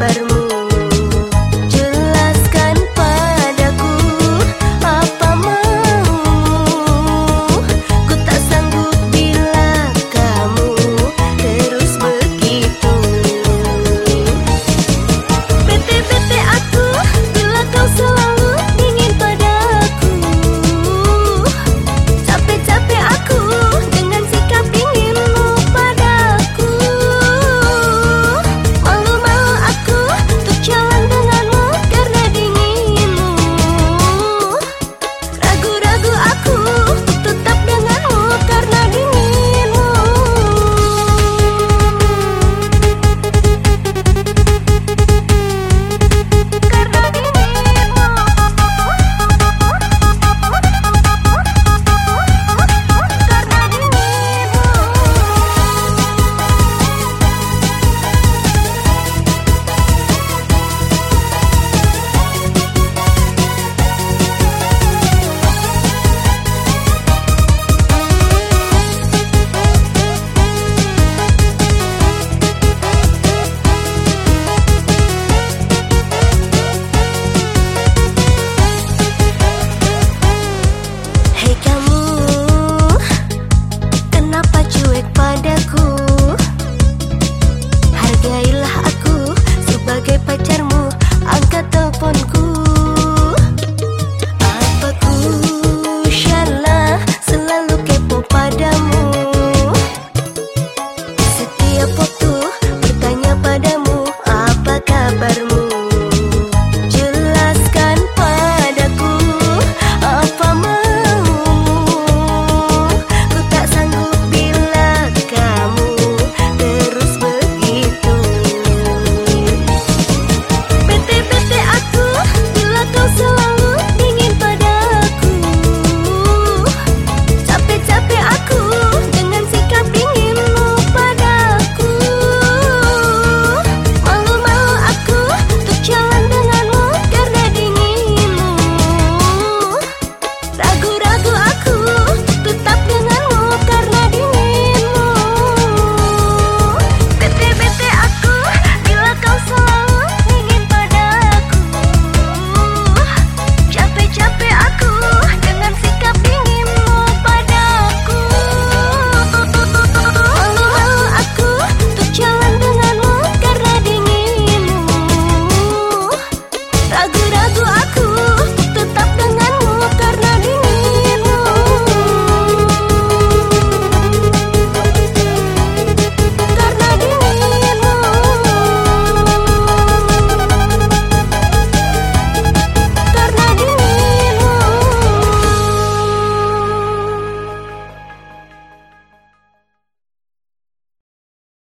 baru